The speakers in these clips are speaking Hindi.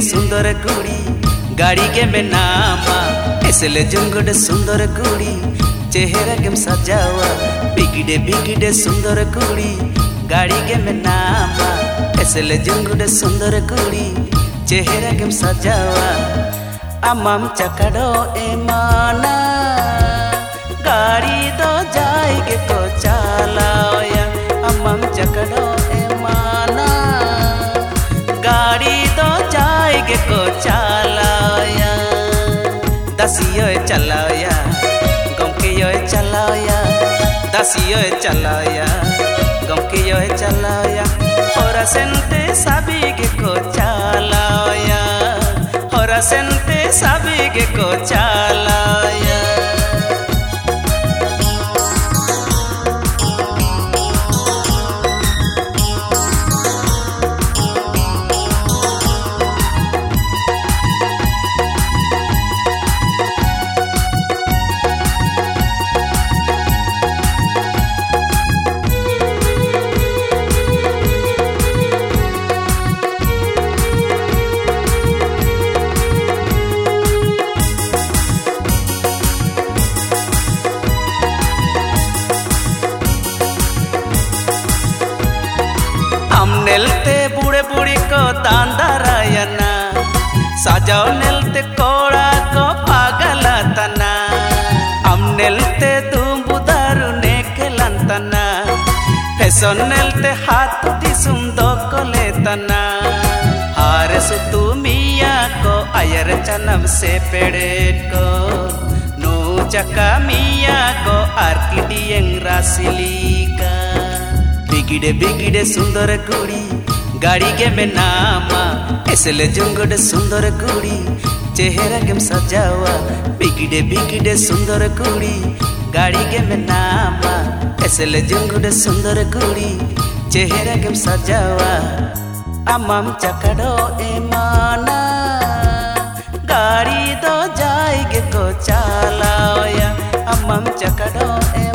सुंदर कुड़ी गाड़ी के में नामा। इसलिए जुंगड़े सुंदर कुड़ी चेहरा के सजावा। बिगिड़े बिगिड़े सुंदर कुड़ी गाड़ी के में नामा। इसलिए जुंगड़े सुंदर कुड़ी ᱪᱮᱦᱨᱟᱜᱮᱢ ᱥᱟᱡᱟᱣᱟ ᱟᱢᱟᱢ ᱪᱟᱠᱟᱰᱚ ᱮᱢᱟᱱᱟ ᱜᱟᱹᱲᱤ ᱫᱚ ᱡᱟᱭ ᱜᱮᱠᱚ ᱪᱟᱞᱟᱣᱭᱟ ᱟᱢᱟᱢ ᱪᱟᱠᱟᱰᱚ ᱮᱢᱟᱱᱟ ᱜᱟᱹᱲᱤ ᱫᱚ ᱡᱟᱭ ᱜᱮᱠᱚ ᱪᱟᱞᱟᱣᱭᱟ ᱫᱟᱥᱤᱭᱚᱭ ᱪᱟᱞᱟᱣᱭᱟ ᱜᱚᱢᱠᱮᱭᱚᱭ ᱪᱟᱞᱟᱣᱭᱟ ᱫᱟᱥᱤᱭᱚᱭ ᱪᱟᱞᱟᱣᱭᱟ ᱜᱚᱢᱠᱮᱭᱚᱭ ᱪᱟᱞᱟᱣᱭᱟ ᱦᱚᱨᱟ ᱥᱮᱱᱛᱮ ᱥᱟᱵᱤ सभी के को जाओ नेलते को पागल तना। हम सुन दो हार से पेड़े को। नू चका मिया को आर्किडियंग रासिली का। बिगड़े बिगड़े सुंदर कुड़ी गाड़ी के में नामा। एसले जंगड़े सुंदर कुड़ी, चेहरा गेम सजावा। बिगड़े बिगड़े सुंदर कुड़ी, गाड़ी गेम नामा। एसले जंगड़े सुंदर कुड़ी, चेहरा गेम सजावा। अमाम चकड़ो एमाना गाड़ी तो जाएगे को चलाया अमाम चकड़ो ए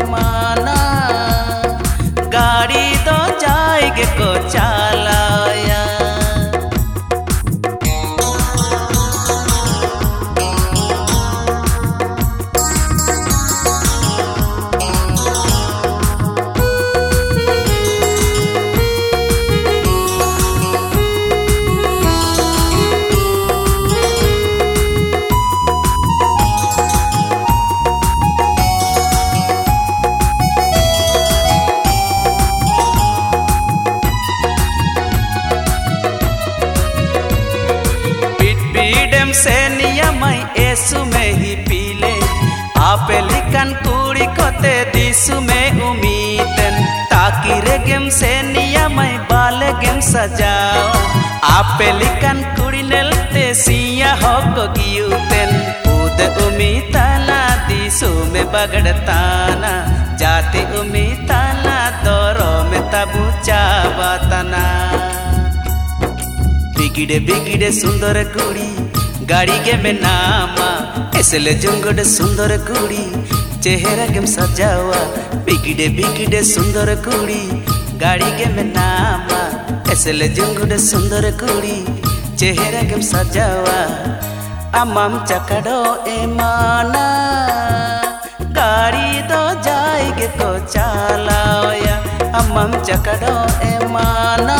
से नियम यीशु में ही पीले। आप लिखन कुड़ी कोते दिसु में उम्मीदन ताकि रे गेम से नियम बाल गेम सजाओ। आप लिखन कूड़ी नलते सिया हो को गियुतेन। उद उम्मीदला दिसु में बगड़ता ना जाते उम्मीदला दोरो में तबु चावता ना बिगड़े बिगड़े सुंदर कुड़ी। गाड़ी के में नामा। इसलिए जंगड़ सुंदर कुड़ी, चेहरा गेम सजावा। बिगड़े बिगड़े सुंदर कुड़ी, गाड़ी के में नामा। इसलिए जंगड़ सुंदर कुड़ी, चेहरा गेम सजावा। अमाम चकड़ो इमाना। गाड़ी तो जाएगे तो चालाया अमाम चकड़ो इमाना।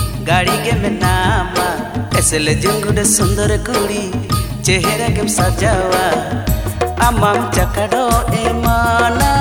ᱜᱟᱲᱤ ᱜᱮ ᱢᱮᱱᱟᱢᱟ ᱮᱥᱮᱞᱮ ᱡᱩᱝᱜᱩᱰᱮ ᱥᱩᱱᱫᱚᱨ ᱠᱩᱲᱤ ᱪᱮᱦᱨᱟ ᱜᱮᱢ ᱥᱟᱡᱟᱣᱟ ᱟᱢᱟᱢ ᱪᱟᱠᱟᱰᱚ ᱮᱢᱟᱱᱟ